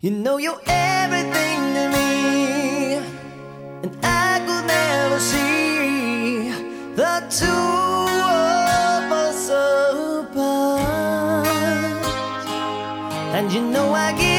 You know you're everything to me, and I could never see the two of us apart. And you know I give